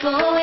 go